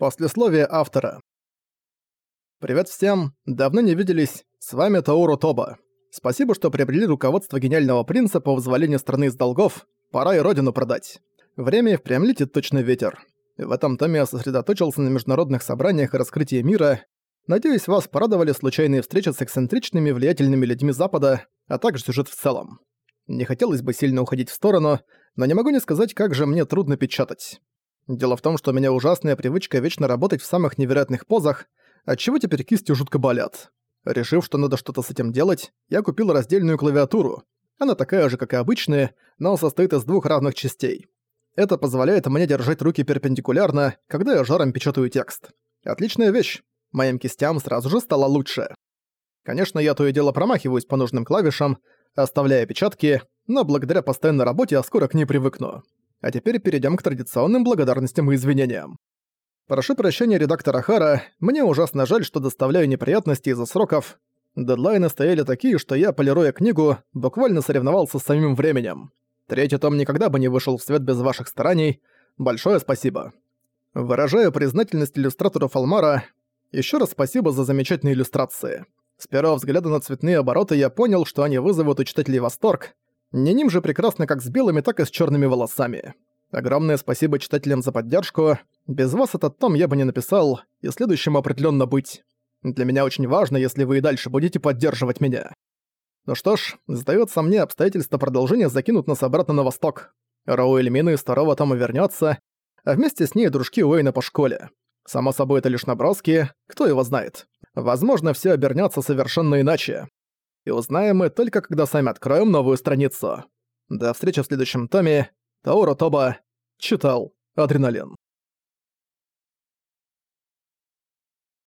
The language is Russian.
Послесловие автора. Привет всем, давно не виделись, с вами Тауру Тоба. Спасибо, что приобрели руководство гениального принца по вызволению страны из долгов, пора и родину продать. Время и впрямь летит точно ветер. В этом томе я сосредоточился на международных собраниях и раскрытии мира. Надеюсь, вас порадовали случайные встречи с эксцентричными влиятельными людьми Запада, а также сюжет в целом. Не хотелось бы сильно уходить в сторону, но не могу не сказать, как же мне трудно печатать. Дело в том, что у меня ужасная привычка вечно работать в самых невероятных позах, отчего теперь кисти жутко болят. Решив, что надо что-то с этим делать, я купил раздельную клавиатуру. Она такая же, как и обычная, но состоит из двух равных частей. Это позволяет мне держать руки перпендикулярно, когда я жаром печатаю текст. Отличная вещь. Моим кистям сразу же стало лучше. Конечно, я то и дело промахиваюсь по нужным клавишам, оставляя печатки, но благодаря постоянной работе я скоро к ней привыкну. А теперь перейдем к традиционным благодарностям и извинениям. Прошу прощения, редактора Хара, мне ужасно жаль, что доставляю неприятности из-за сроков. Дедлайны стояли такие, что я, полируя книгу, буквально соревновался с самим временем. Третий том никогда бы не вышел в свет без ваших стараний. Большое спасибо. Выражаю признательность иллюстратору Фалмара. Еще раз спасибо за замечательные иллюстрации. С первого взгляда на цветные обороты я понял, что они вызовут у читателей восторг. Не ним же прекрасно как с белыми, так и с черными волосами. Огромное спасибо читателям за поддержку. Без вас этот том я бы не написал, и следующему определенно быть. Для меня очень важно, если вы и дальше будете поддерживать меня. Ну что ж, сдается мне, обстоятельства продолжения закинут нас обратно на восток. Роуэль Мина из второго тома вернется, а вместе с ней дружки Уэйна по школе. Само собой, это лишь наброски, кто его знает. Возможно, все обернется совершенно иначе и узнаем мы только когда сами откроем новую страницу. До встречи в следующем томе. Таuro Тоба читал Адреналин.